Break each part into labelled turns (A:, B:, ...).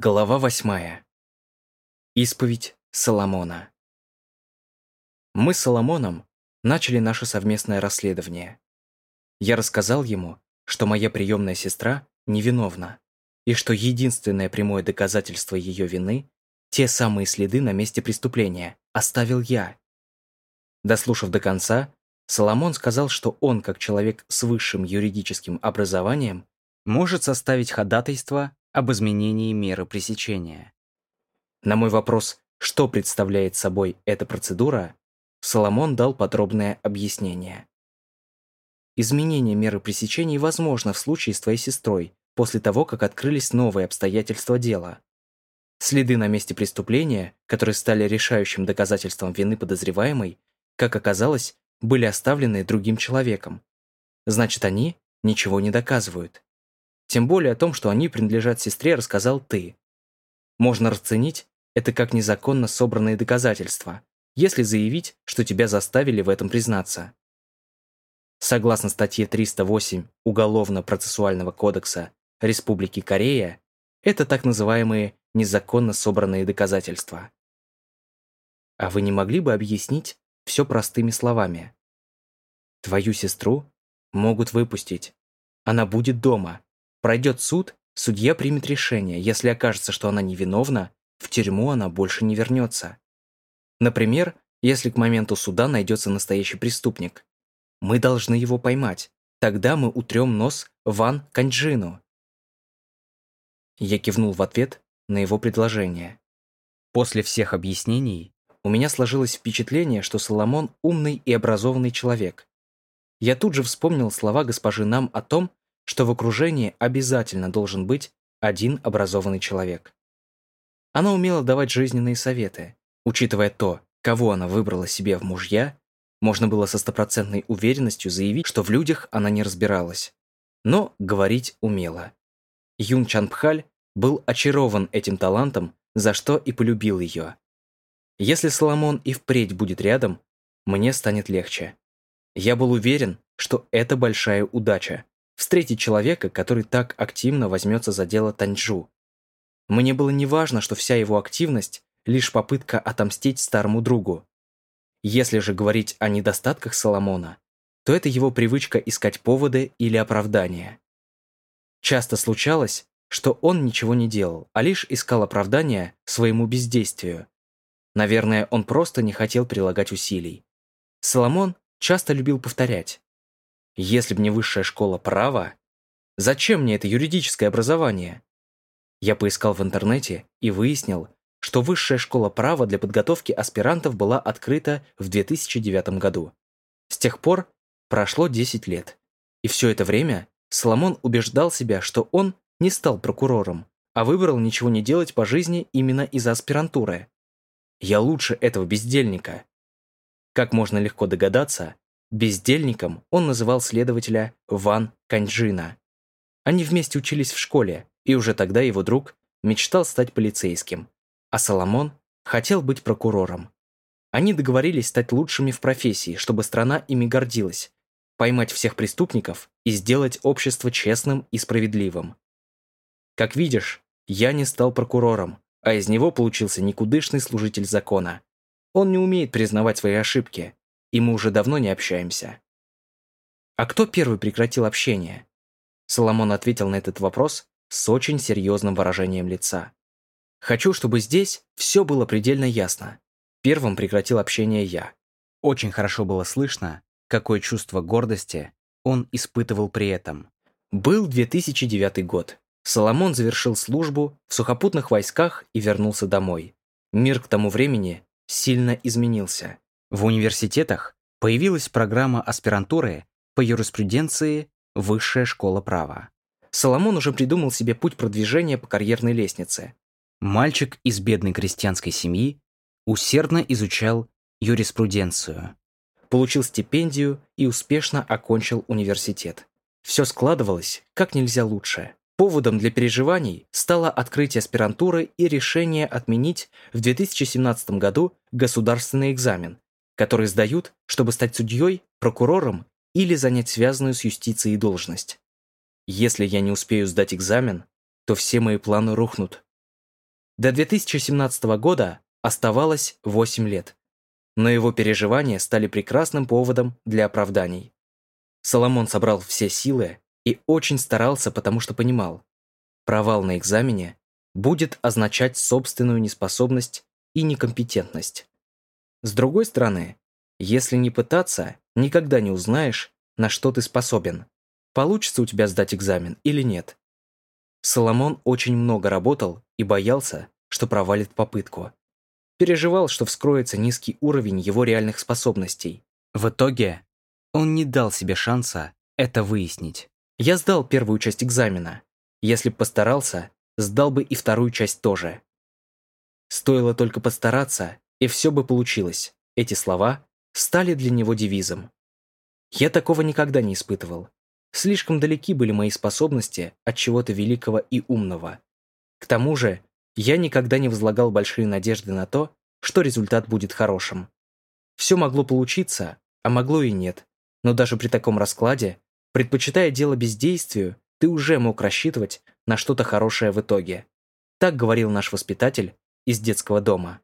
A: Глава восьмая. Исповедь Соломона. Мы с Соломоном начали наше совместное расследование. Я рассказал ему, что моя приемная сестра невиновна, и что единственное прямое доказательство ее вины – те самые следы на месте преступления оставил я. Дослушав до конца, Соломон сказал, что он, как человек с высшим юридическим образованием, может составить ходатайство об изменении меры пресечения. На мой вопрос, что представляет собой эта процедура, Соломон дал подробное объяснение. Изменение меры пресечения возможно в случае с твоей сестрой после того, как открылись новые обстоятельства дела. Следы на месте преступления, которые стали решающим доказательством вины подозреваемой, как оказалось, были оставлены другим человеком. Значит, они ничего не доказывают. Тем более о том, что они принадлежат сестре, рассказал ты. Можно расценить это как незаконно собранные доказательства, если заявить, что тебя заставили в этом признаться. Согласно статье 308 Уголовно-процессуального кодекса Республики Корея, это так называемые незаконно собранные доказательства. А вы не могли бы объяснить все простыми словами? Твою сестру могут выпустить. Она будет дома, Пройдет суд, судья примет решение. Если окажется, что она невиновна, в тюрьму она больше не вернется. Например, если к моменту суда найдется настоящий преступник. Мы должны его поймать. Тогда мы утрем нос Ван Канджину. Я кивнул в ответ на его предложение. После всех объяснений у меня сложилось впечатление, что Соломон умный и образованный человек. Я тут же вспомнил слова госпожи Нам о том, что в окружении обязательно должен быть один образованный человек. Она умела давать жизненные советы. Учитывая то, кого она выбрала себе в мужья, можно было со стопроцентной уверенностью заявить, что в людях она не разбиралась. Но говорить умела. Юн Чанпхаль был очарован этим талантом, за что и полюбил ее. Если Соломон и впредь будет рядом, мне станет легче. Я был уверен, что это большая удача, встретить человека, который так активно возьмется за дело Таньчжу. Мне было неважно, что вся его активность – лишь попытка отомстить старому другу. Если же говорить о недостатках Соломона, то это его привычка искать поводы или оправдания. Часто случалось, что он ничего не делал, а лишь искал оправдания своему бездействию. Наверное, он просто не хотел прилагать усилий. Соломон часто любил повторять если б не высшая школа права, зачем мне это юридическое образование? Я поискал в интернете и выяснил, что высшая школа права для подготовки аспирантов была открыта в 2009 году. С тех пор прошло 10 лет. И все это время Соломон убеждал себя, что он не стал прокурором, а выбрал ничего не делать по жизни именно из-за аспирантуры. Я лучше этого бездельника. Как можно легко догадаться, Бездельником он называл следователя Ван Каньджина. Они вместе учились в школе, и уже тогда его друг мечтал стать полицейским, а Соломон хотел быть прокурором. Они договорились стать лучшими в профессии, чтобы страна ими гордилась, поймать всех преступников и сделать общество честным и справедливым. Как видишь, я не стал прокурором, а из него получился никудышный служитель закона. Он не умеет признавать свои ошибки, и мы уже давно не общаемся. А кто первый прекратил общение? Соломон ответил на этот вопрос с очень серьезным выражением лица. Хочу, чтобы здесь все было предельно ясно. Первым прекратил общение я. Очень хорошо было слышно, какое чувство гордости он испытывал при этом. Был 2009 год. Соломон завершил службу в сухопутных войсках и вернулся домой. Мир к тому времени сильно изменился. В университетах появилась программа аспирантуры по юриспруденции «Высшая школа права». Соломон уже придумал себе путь продвижения по карьерной лестнице. Мальчик из бедной крестьянской семьи усердно изучал юриспруденцию, получил стипендию и успешно окончил университет. Все складывалось как нельзя лучше. Поводом для переживаний стало открытие аспирантуры и решение отменить в 2017 году государственный экзамен, которые сдают, чтобы стать судьей, прокурором или занять связанную с юстицией должность. Если я не успею сдать экзамен, то все мои планы рухнут. До 2017 года оставалось 8 лет, но его переживания стали прекрасным поводом для оправданий. Соломон собрал все силы и очень старался, потому что понимал, провал на экзамене будет означать собственную неспособность и некомпетентность. С другой стороны, если не пытаться, никогда не узнаешь, на что ты способен. Получится у тебя сдать экзамен или нет. Соломон очень много работал и боялся, что провалит попытку. Переживал, что вскроется низкий уровень его реальных способностей. В итоге он не дал себе шанса это выяснить. Я сдал первую часть экзамена. Если б постарался, сдал бы и вторую часть тоже. Стоило только постараться, и все бы получилось. Эти слова стали для него девизом. Я такого никогда не испытывал. Слишком далеки были мои способности от чего-то великого и умного. К тому же, я никогда не возлагал большие надежды на то, что результат будет хорошим. Все могло получиться, а могло и нет. Но даже при таком раскладе, предпочитая дело бездействию, ты уже мог рассчитывать на что-то хорошее в итоге. Так говорил наш воспитатель из детского дома.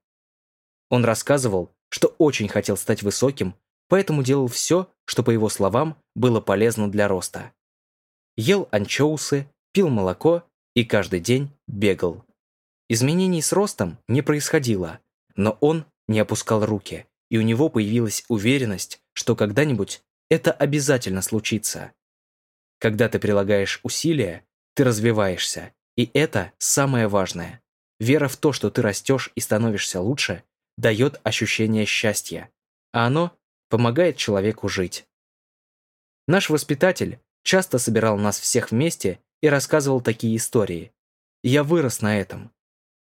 A: Он рассказывал, что очень хотел стать высоким, поэтому делал все, что, по его словам, было полезно для роста. Ел анчоусы, пил молоко и каждый день бегал. Изменений с ростом не происходило, но он не опускал руки, и у него появилась уверенность, что когда-нибудь это обязательно случится. Когда ты прилагаешь усилия, ты развиваешься, и это самое важное. Вера в то, что ты растешь и становишься лучше, дает ощущение счастья, а оно помогает человеку жить. Наш воспитатель часто собирал нас всех вместе и рассказывал такие истории. Я вырос на этом.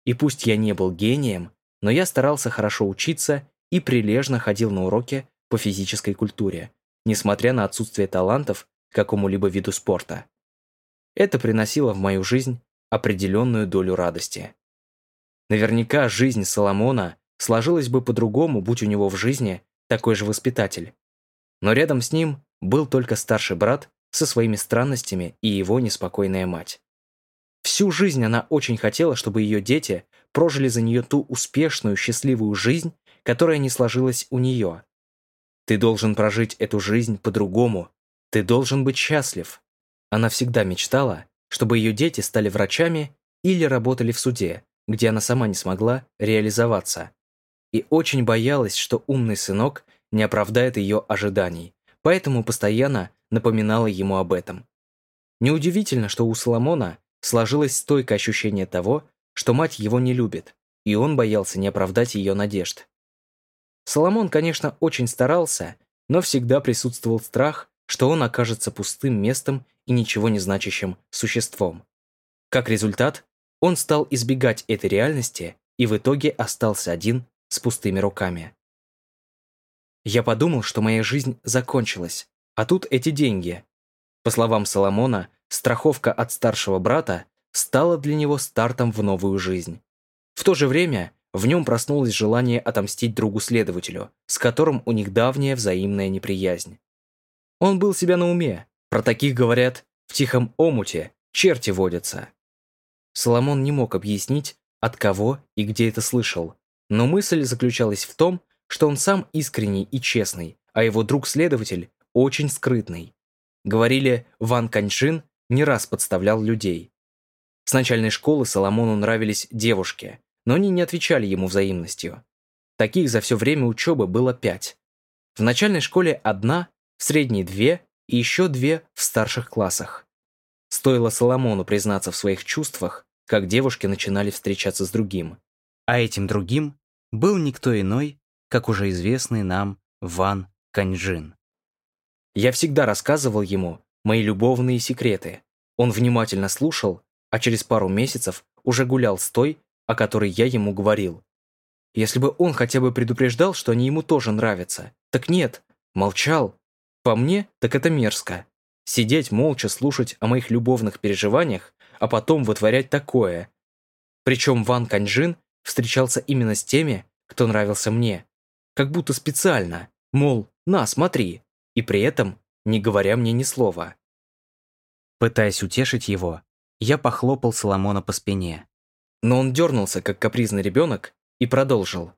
A: И пусть я не был гением, но я старался хорошо учиться и прилежно ходил на уроки по физической культуре, несмотря на отсутствие талантов к какому-либо виду спорта. Это приносило в мою жизнь определенную долю радости. Наверняка жизнь Соломона сложилась бы по-другому, будь у него в жизни такой же воспитатель. Но рядом с ним был только старший брат со своими странностями и его неспокойная мать. Всю жизнь она очень хотела, чтобы ее дети прожили за нее ту успешную, счастливую жизнь, которая не сложилась у нее. Ты должен прожить эту жизнь по-другому. Ты должен быть счастлив. Она всегда мечтала, чтобы ее дети стали врачами или работали в суде, где она сама не смогла реализоваться. И очень боялась, что умный сынок не оправдает ее ожиданий, поэтому постоянно напоминала ему об этом. Неудивительно, что у Соломона сложилось стойкое ощущение того, что мать его не любит, и он боялся не оправдать ее надежд. Соломон, конечно, очень старался, но всегда присутствовал страх, что он окажется пустым местом и ничего не значащим существом. Как результат, он стал избегать этой реальности и в итоге остался один с пустыми руками. Я подумал, что моя жизнь закончилась, а тут эти деньги. По словам Соломона, страховка от старшего брата стала для него стартом в новую жизнь. В то же время в нем проснулось желание отомстить другу-следователю, с которым у них давняя взаимная неприязнь. Он был себя на уме, про таких говорят «в тихом омуте черти водятся». Соломон не мог объяснить, от кого и где это слышал, но мысль заключалась в том, что он сам искренний и честный, а его друг-следователь очень скрытный. Говорили, Ван Каньшин не раз подставлял людей. С начальной школы Соломону нравились девушки, но они не отвечали ему взаимностью. Таких за все время учебы было пять. В начальной школе одна, в средней две и еще две в старших классах. Стоило Соломону признаться в своих чувствах, как девушки начинали встречаться с другим. А этим другим был никто иной, как уже известный нам Ван Каньжин. Я всегда рассказывал ему мои любовные секреты. Он внимательно слушал, а через пару месяцев уже гулял с той, о которой я ему говорил. Если бы он хотя бы предупреждал, что они ему тоже нравятся. Так нет, молчал. По мне, так это мерзко. Сидеть молча слушать о моих любовных переживаниях, а потом вытворять такое. Причем Ван Каньжин встречался именно с теми, кто нравился мне. Как будто специально, мол, на, смотри, и при этом не говоря мне ни слова. Пытаясь утешить его, я похлопал Соломона по спине. Но он дернулся, как капризный ребенок, и продолжил.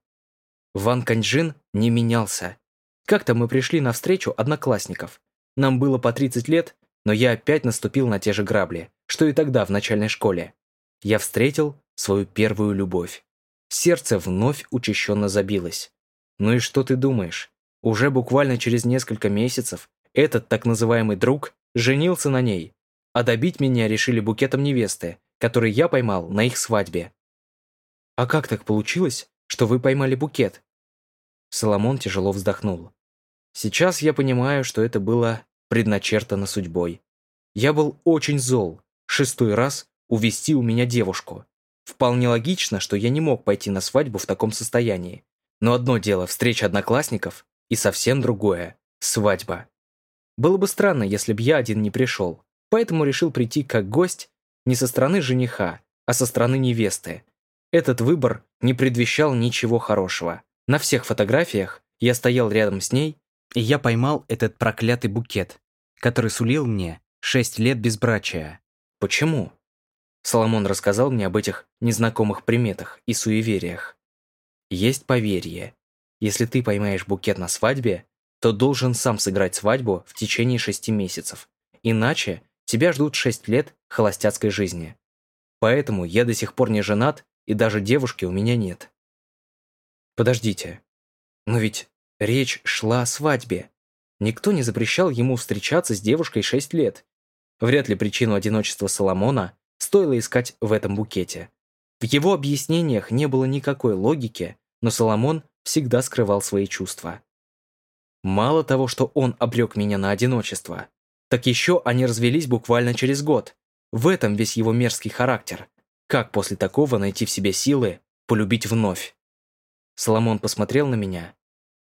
A: Ван Каньжин не менялся. Как-то мы пришли на встречу одноклассников. Нам было по 30 лет, но я опять наступил на те же грабли, что и тогда в начальной школе. Я встретил свою первую любовь. Сердце вновь учащенно забилось. Ну и что ты думаешь? Уже буквально через несколько месяцев этот так называемый друг женился на ней, а добить меня решили букетом невесты, который я поймал на их свадьбе. А как так получилось, что вы поймали букет?» Соломон тяжело вздохнул. «Сейчас я понимаю, что это было предначертано судьбой. Я был очень зол, шестой раз увести у меня девушку. Вполне логично, что я не мог пойти на свадьбу в таком состоянии. Но одно дело встреча одноклассников, и совсем другое – свадьба. Было бы странно, если бы я один не пришел, поэтому решил прийти как гость не со стороны жениха, а со стороны невесты, этот выбор не предвещал ничего хорошего. На всех фотографиях я стоял рядом с ней, и я поймал этот проклятый букет, который сулил мне шесть лет безбрачия. Почему? Соломон рассказал мне об этих незнакомых приметах и суевериях. Есть поверье. Если ты поймаешь букет на свадьбе, то должен сам сыграть свадьбу в течение шести месяцев. Иначе тебя ждут шесть лет холостяцкой жизни. Поэтому я до сих пор не женат и даже девушки у меня нет. Подождите, но ведь речь шла о свадьбе. Никто не запрещал ему встречаться с девушкой 6 лет. Вряд ли причину одиночества Соломона стоило искать в этом букете. В его объяснениях не было никакой логики, но Соломон всегда скрывал свои чувства. Мало того, что он обрек меня на одиночество, так еще они развелись буквально через год. В этом весь его мерзкий характер. Как после такого найти в себе силы полюбить вновь? Соломон посмотрел на меня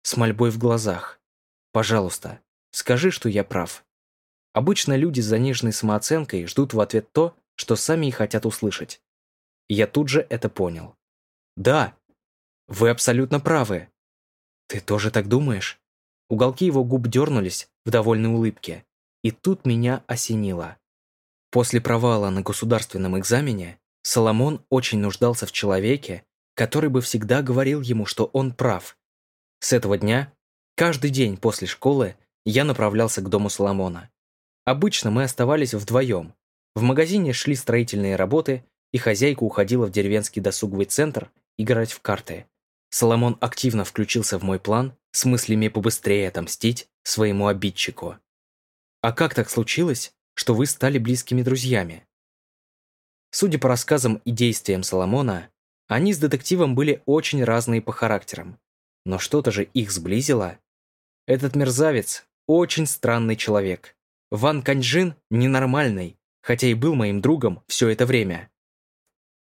A: с мольбой в глазах. «Пожалуйста, скажи, что я прав». Обычно люди с заниженной самооценкой ждут в ответ то, что сами и хотят услышать. я тут же это понял. «Да, вы абсолютно правы». «Ты тоже так думаешь?» Уголки его губ дернулись в довольной улыбке. И тут меня осенило. После провала на государственном экзамене Соломон очень нуждался в человеке, который бы всегда говорил ему, что он прав. С этого дня, каждый день после школы, я направлялся к дому Соломона. Обычно мы оставались вдвоем. В магазине шли строительные работы, и хозяйка уходила в деревенский досуговый центр играть в карты. Соломон активно включился в мой план с мыслями побыстрее отомстить своему обидчику. «А как так случилось, что вы стали близкими друзьями?» Судя по рассказам и действиям Соломона, они с детективом были очень разные по характерам. Но что-то же их сблизило. Этот мерзавец – очень странный человек. Ван Каньжин – ненормальный, хотя и был моим другом все это время.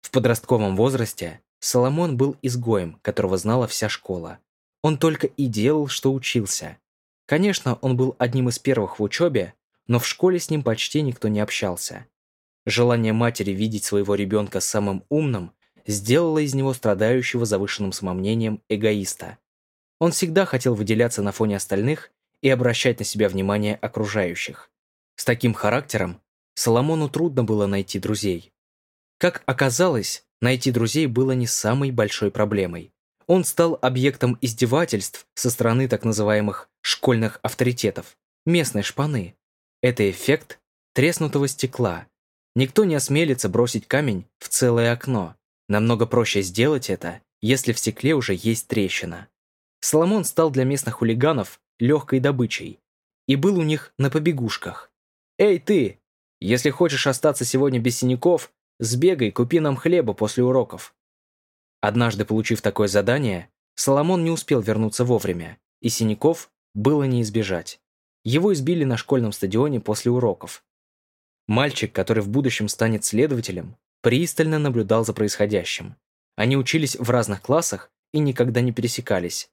A: В подростковом возрасте Соломон был изгоем, которого знала вся школа. Он только и делал, что учился. Конечно, он был одним из первых в учебе, но в школе с ним почти никто не общался. Желание матери видеть своего ребенка самым умным сделало из него страдающего завышенным самомнением эгоиста. Он всегда хотел выделяться на фоне остальных и обращать на себя внимание окружающих. С таким характером Соломону трудно было найти друзей. Как оказалось, найти друзей было не самой большой проблемой. Он стал объектом издевательств со стороны так называемых «школьных авторитетов», местной шпаны. Это эффект треснутого стекла, Никто не осмелится бросить камень в целое окно. Намного проще сделать это, если в стекле уже есть трещина. Соломон стал для местных хулиганов легкой добычей и был у них на побегушках. «Эй, ты! Если хочешь остаться сегодня без синяков, сбегай, купи нам хлеба после уроков». Однажды, получив такое задание, Соломон не успел вернуться вовремя, и синяков было не избежать. Его избили на школьном стадионе после уроков, Мальчик, который в будущем станет следователем, пристально наблюдал за происходящим. Они учились в разных классах и никогда не пересекались.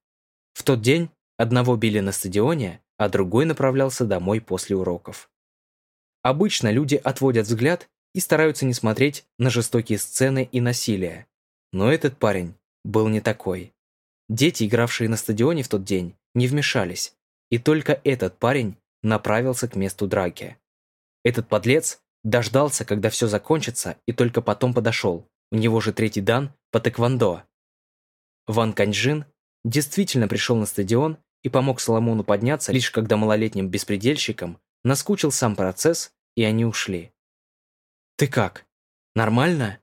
A: В тот день одного били на стадионе, а другой направлялся домой после уроков. Обычно люди отводят взгляд и стараются не смотреть на жестокие сцены и насилие. Но этот парень был не такой. Дети, игравшие на стадионе в тот день, не вмешались, и только этот парень направился к месту драки. Этот подлец дождался, когда все закончится, и только потом подошел. у него же третий дан по тэквондо. Ван Каньжин действительно пришел на стадион и помог Соломону подняться, лишь когда малолетним беспредельщикам наскучил сам процесс, и они ушли. «Ты как? Нормально?»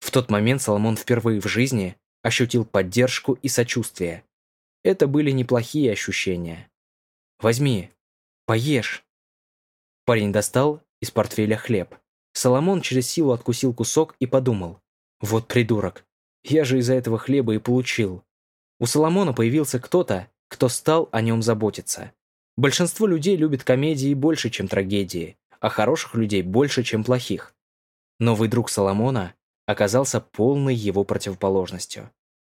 A: В тот момент Соломон впервые в жизни ощутил поддержку и сочувствие. Это были неплохие ощущения. «Возьми, поешь». Парень достал из портфеля хлеб. Соломон через силу откусил кусок и подумал. «Вот придурок, я же из-за этого хлеба и получил». У Соломона появился кто-то, кто стал о нем заботиться. Большинство людей любит комедии больше, чем трагедии, а хороших людей больше, чем плохих. Новый друг Соломона оказался полной его противоположностью.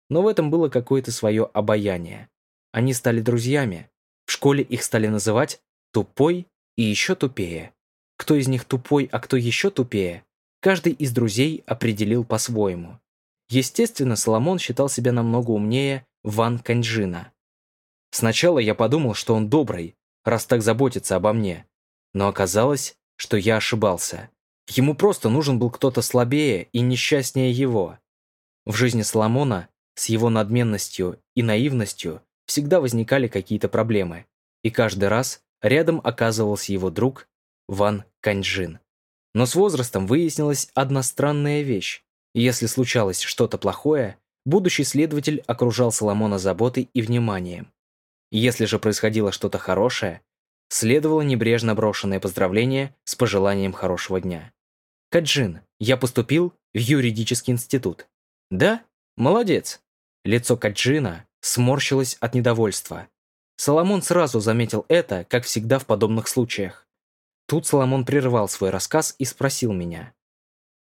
A: Но в этом было какое-то свое обаяние. Они стали друзьями. В школе их стали называть «тупой» и «еще тупее». Кто из них тупой, а кто еще тупее, каждый из друзей определил по-своему. Естественно, Соломон считал себя намного умнее Ван Каньжина. Сначала я подумал, что он добрый, раз так заботится обо мне. Но оказалось, что я ошибался. Ему просто нужен был кто-то слабее и несчастнее его. В жизни Соломона с его надменностью и наивностью всегда возникали какие-то проблемы, и каждый раз рядом оказывался его друг Ван Каньжин. Но с возрастом выяснилась одна странная вещь. Если случалось что-то плохое, будущий следователь окружал Соломона заботой и вниманием. Если же происходило что-то хорошее, следовало небрежно брошенное поздравление с пожеланием хорошего дня. «Каджин, я поступил в юридический институт». «Да? Молодец». Лицо Каджина сморщилось от недовольства. Соломон сразу заметил это, как всегда в подобных случаях. Тут Соломон прервал свой рассказ и спросил меня.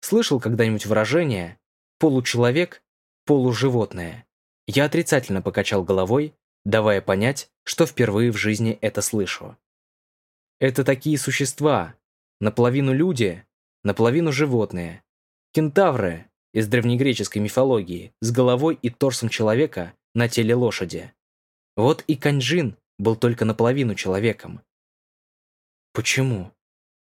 A: «Слышал когда-нибудь выражение «получеловек, полуживотное»?» Я отрицательно покачал головой, давая понять, что впервые в жизни это слышу. Это такие существа, наполовину люди, наполовину животные. Кентавры из древнегреческой мифологии с головой и торсом человека на теле лошади. Вот и Каньжин был только наполовину человеком, Почему?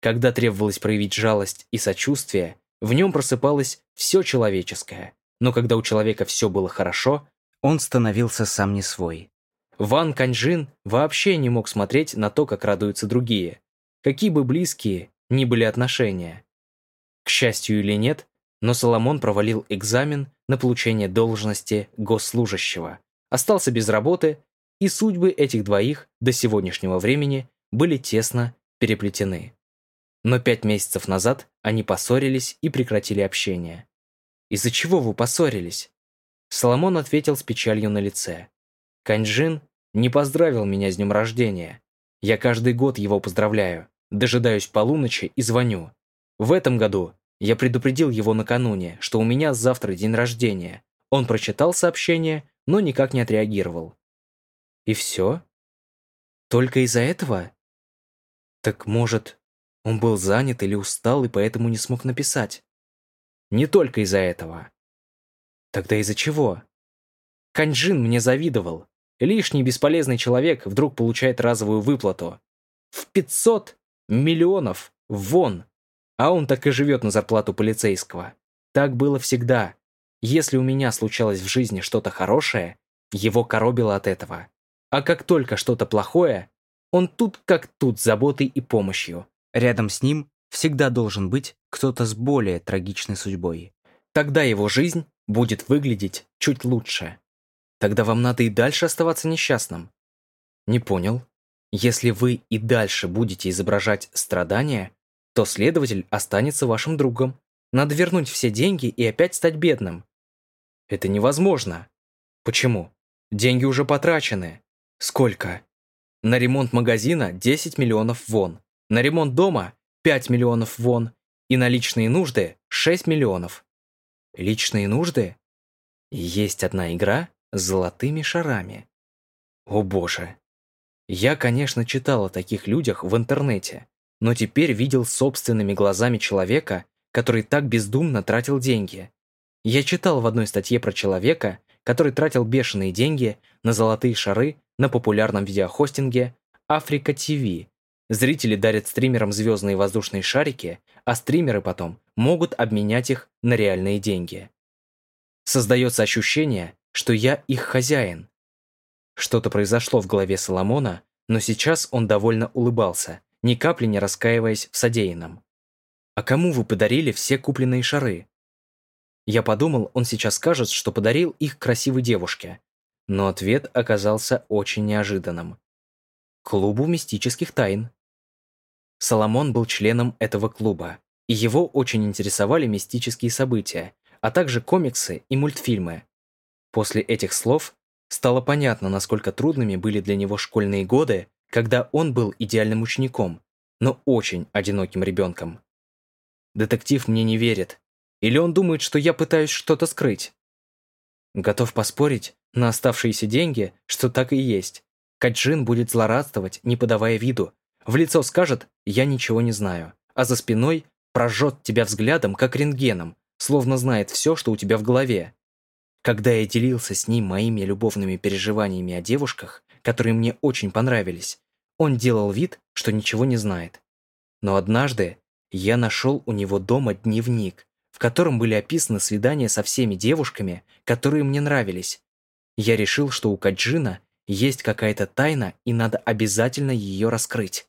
A: Когда требовалось проявить жалость и сочувствие, в нем просыпалось все человеческое. Но когда у человека все было хорошо, он становился сам не свой. Ван Каньжин вообще не мог смотреть на то, как радуются другие, какие бы близкие ни были отношения. К счастью или нет, но Соломон провалил экзамен на получение должности госслужащего, остался без работы, и судьбы этих двоих до сегодняшнего времени были тесно переплетены. Но пять месяцев назад они поссорились и прекратили общение. «Из-за чего вы поссорились?» Соломон ответил с печалью на лице. «Каньжин не поздравил меня с днем рождения. Я каждый год его поздравляю, дожидаюсь полуночи и звоню. В этом году я предупредил его накануне, что у меня завтра день рождения. Он прочитал сообщение, но никак не отреагировал. И все? Только из-за этого? Так может, он был занят или устал и поэтому не смог написать? Не только из-за этого. Тогда из-за чего? Каньжин мне завидовал. Лишний бесполезный человек вдруг получает разовую выплату. В 500 миллионов вон. А он так и живет на зарплату полицейского. Так было всегда. Если у меня случалось в жизни что-то хорошее, его коробило от этого. А как только что-то плохое, он тут как тут заботой и помощью. Рядом с ним всегда должен быть кто-то с более трагичной судьбой. Тогда его жизнь будет выглядеть чуть лучше. Тогда вам надо и дальше оставаться несчастным. Не понял. Если вы и дальше будете изображать страдания, то следователь останется вашим другом. Надо вернуть все деньги и опять стать бедным. Это невозможно. Почему? Деньги уже потрачены. Сколько? На ремонт магазина 10 миллионов вон. На ремонт дома 5 миллионов вон. И на личные нужды 6 миллионов. Личные нужды? Есть одна игра золотыми шарами. О боже. Я, конечно, читал о таких людях в интернете, но теперь видел собственными глазами человека, который так бездумно тратил деньги. Я читал в одной статье про человека, который тратил бешеные деньги на золотые шары на популярном видеохостинге Africa TV, Зрители дарят стримерам звездные воздушные шарики, а стримеры потом могут обменять их на реальные деньги. Создается ощущение, что я их хозяин. Что-то произошло в голове Соломона, но сейчас он довольно улыбался, ни капли не раскаиваясь в содеянном. «А кому вы подарили все купленные шары?» Я подумал, он сейчас скажет, что подарил их красивой девушке. Но ответ оказался очень неожиданным. Клубу мистических тайн. Соломон был членом этого клуба, и его очень интересовали мистические события, а также комиксы и мультфильмы. После этих слов стало понятно, насколько трудными были для него школьные годы, когда он был идеальным учеником, но очень одиноким ребенком. Детектив мне не верит. Или он думает, что я пытаюсь что-то скрыть? Готов поспорить на оставшиеся деньги, что так и есть. Каджин будет злорадствовать, не подавая виду. В лицо скажет «я ничего не знаю», а за спиной прожжет тебя взглядом, как рентгеном, словно знает все, что у тебя в голове. Когда я делился с ним моими любовными переживаниями о девушках, которые мне очень понравились, он делал вид, что ничего не знает. Но однажды я нашел у него дома дневник, в котором были описаны свидания со всеми девушками, которые мне нравились. Я решил, что у Каджина есть какая-то тайна и надо обязательно ее раскрыть.